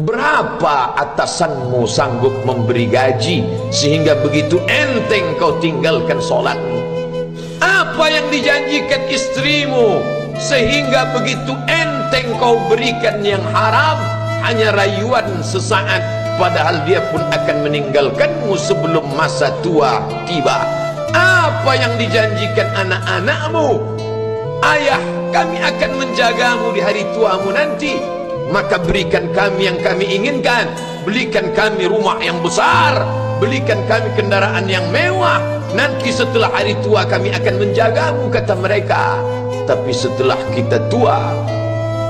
Berapa atasanmu sanggup memberi gaji sehingga begitu enteng kau tinggalkan solatmu? Apa yang dijanjikan istrimu sehingga begitu enteng kau berikan yang haram hanya rayuan sesaat padahal dia pun akan meninggalkanmu sebelum masa tua tiba. Apa yang dijanjikan anak-anakmu? Ayah, kami akan menjagamu di hari tuamu nanti maka berikan kami yang kami inginkan. Belikan kami rumah yang besar. Belikan kami kendaraan yang mewah. Nanti setelah hari tua kami akan menjagamu kata mereka. Tapi setelah kita tua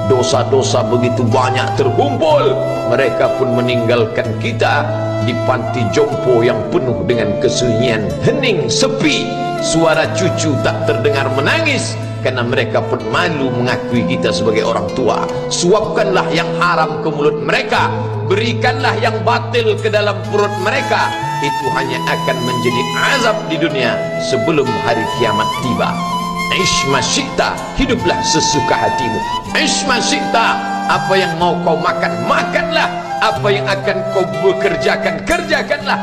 dosa-dosa begitu banyak terkumpul. Mereka pun meninggalkan kita di panti jompo yang penuh dengan kesunyian hening sepi. Suara cucu tak terdengar menangis karena mereka pun malu mengakui kita sebagai orang tua. Suapkanlah yang haram ke mulut mereka. Berikanlah yang batil ke dalam perut mereka. Itu hanya akan menjadi azab di dunia sebelum hari kiamat tiba. Ishma syikta hiduplah sesuka hatimu. Ishma syikta apa yang mau kau makan makanlah. Apa yang akan kau bekerjakan kerjakanlah.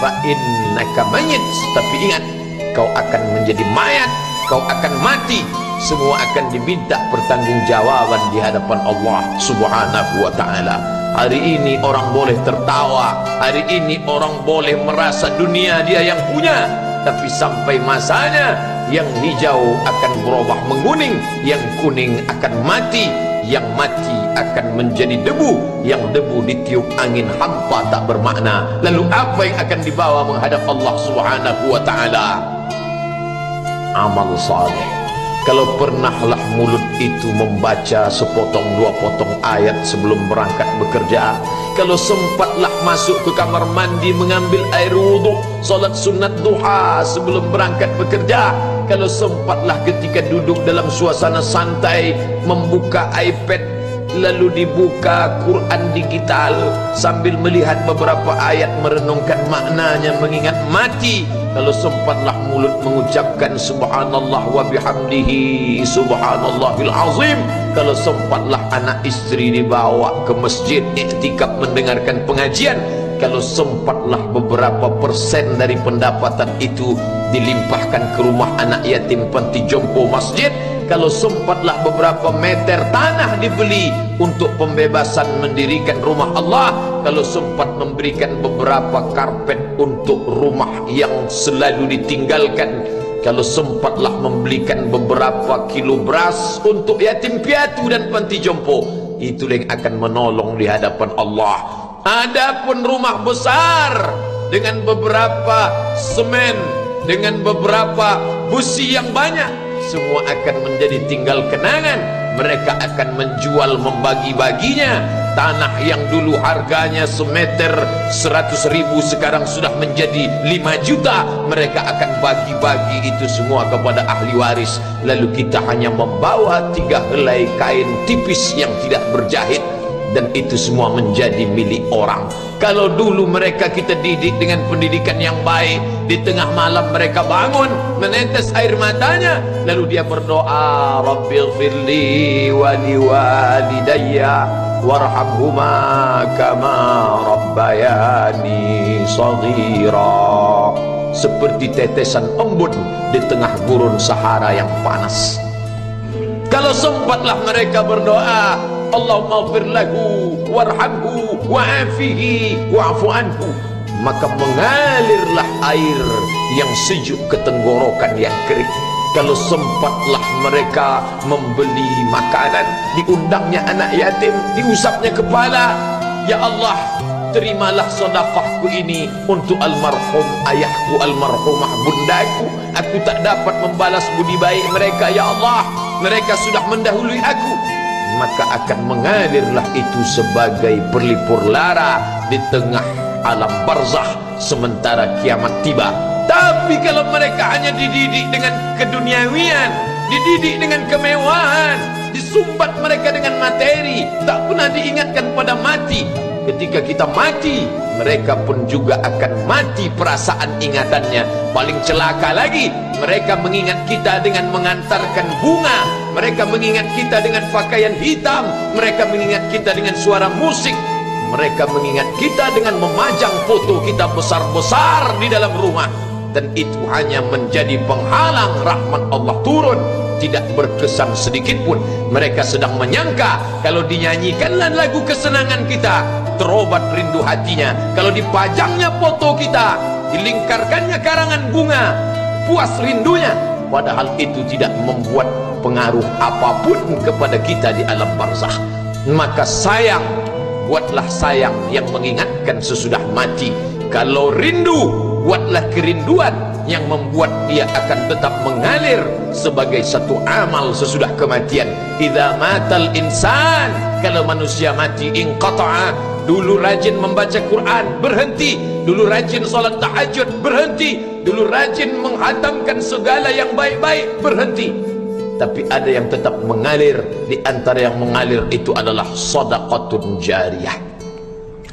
Fa innaka mayit tapi ingat kau akan menjadi mayat kau akan mati. Semua akan diminta pertanggungjawaban di hadapan Allah Subhanahu wa taala. Hari ini orang boleh tertawa. Hari ini orang boleh merasa dunia dia yang punya. Tapi sampai masanya yang hijau akan berubah menguning yang kuning akan mati yang mati akan menjadi debu yang debu ditiup angin hampa tak bermakna. Lalu apa yang akan dibawa menghadap Allah Subhanahu wa taala amal saleh. Kalau pernahlah mulut itu membaca sepotong dua potong ayat sebelum berangkat bekerja kalau sempatlah masuk ke kamar mandi mengambil air wudhu solat sunat duha sebelum berangkat bekerja kalau sempatlah ketika duduk dalam suasana santai membuka iPad lalu dibuka Quran digital sambil melihat beberapa ayat merenungkan maknanya mengingat mati kalau sempatlah mulut mengucapkan subhanallah wa bihamdihi subhanallahil azim. Kalau sempatlah anak istri dibawa ke masjid iktikaf mendengarkan pengajian. Kalau sempatlah beberapa persen dari pendapatan itu dilimpahkan ke rumah anak yatim panti jompo masjid. Kalau sempatlah beberapa meter tanah dibeli untuk pembebasan mendirikan rumah Allah kalau sempat memberikan beberapa karpet untuk rumah yang selalu ditinggalkan kalau sempatlah membelikan beberapa kilo beras untuk yatim piatu dan panti jompo itu yang akan menolong di hadapan Allah. Adapun rumah besar dengan beberapa semen dengan beberapa busi yang banyak semua akan menjadi tinggal kenangan. Mereka akan menjual membagi-baginya tanah yang dulu harganya semeter seratus ribu sekarang sudah menjadi lima juta. Mereka akan bagi-bagi itu semua kepada ahli waris. Lalu kita hanya membawa tiga helai kain tipis yang tidak berjahit. Dan itu semua menjadi milik orang. Kalau dulu mereka kita didik dengan pendidikan yang baik di tengah malam mereka bangun menetes air matanya. Lalu dia berdoa rabbil firli wali walidayya warhamhuma kama rabbayani saghira. Seperti tetesan embun di tengah gurun sahara yang panas. Kalau sempatlah mereka berdoa Allahumma fir lahu warhamhu wa'afihi wa'fu anhu. Maka mengalirlah air yang sejuk ke tenggorokan yang kering kalau sempatlah mereka membeli makanan diundangnya anak yatim diusapnya kepala ya Allah terimalah sedekahku ini untuk almarhum ayahku almarhumah bundaku aku tak dapat membalas budi baik mereka ya Allah. Mereka sudah mendahului aku. Maka akan mengalirlah itu sebagai perlipur lara di tengah alam barzah sementara kiamat tiba tapi kalau mereka hanya dididik dengan keduniawian dididik dengan kemewahan disumbat mereka dengan materi tak pernah diingatkan pada mati. Ketika kita mati mereka pun juga akan mati perasaan ingatannya. Paling celaka lagi mereka mengingat kita dengan mengantarkan bunga. Mereka mengingat kita dengan pakaian hitam. Mereka mengingat kita dengan suara musik. Mereka mengingat kita dengan memajang foto kita besar-besar di dalam rumah dan itu hanya menjadi penghalang rahmat Allah. Turun tidak berkesan sedikit pun. Mereka sedang menyangka kalau dinyanyikanlah lagu kesenangan kita. Terobat rindu hatinya. Kalau dipajangnya foto kita dilingkarkannya karangan bunga puas rindunya. Padahal itu tidak membuat pengaruh apapun kepada kita di alam barzah. Maka sayang buatlah sayang yang mengingatkan sesudah mati. Kalau rindu buatlah kerinduan yang membuat dia akan tetap mengalir sebagai satu amal sesudah kematian. Idza matal insan kalau manusia mati inqata'a dulu rajin membaca Quran berhenti. Dulu rajin salat tahajud berhenti. Dulu rajin menghatamkan segala yang baik-baik berhenti. Tapi ada yang tetap mengalir. Di antara yang mengalir itu adalah sadaqatun jariyah.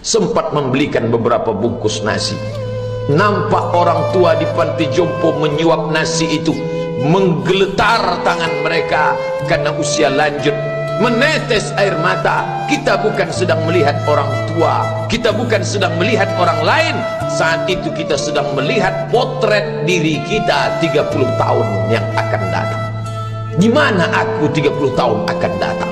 Sempat membelikan beberapa bungkus nasi nampak orang tua di panti jompo menyuap nasi itu menggeletar tangan mereka karena usia lanjut. Menetes air mata. Kita bukan sedang melihat orang tua. Kita bukan sedang melihat orang lain. Saat itu kita sedang melihat potret diri kita 30 tahun yang akan datang. Di mana aku 30 tahun akan datang?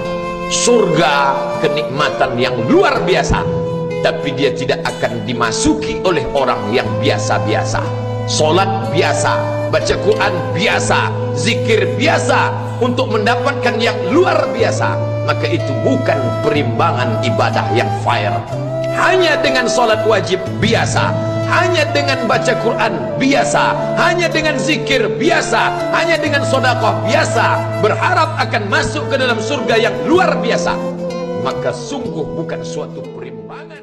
Surga kenikmatan yang luar biasa tapi dia tidak akan dimasuki oleh orang yang biasa-biasa. Solat biasa baca Quran biasa zikir biasa untuk mendapatkan yang luar biasa. Maka itu bukan perimbangan ibadah yang fire hanya dengan solat wajib biasa hanya dengan baca Quran biasa hanya dengan zikir biasa hanya dengan sodakoh biasa berharap akan masuk ke dalam surga yang luar biasa. Maka sungguh bukan suatu perimbangan